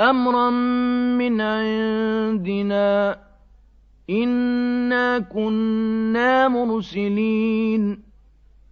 أَمْرًا مِّنْ عِندِنَا ۚ. إِنَّا كُنَّا مُرْسِلِينَ.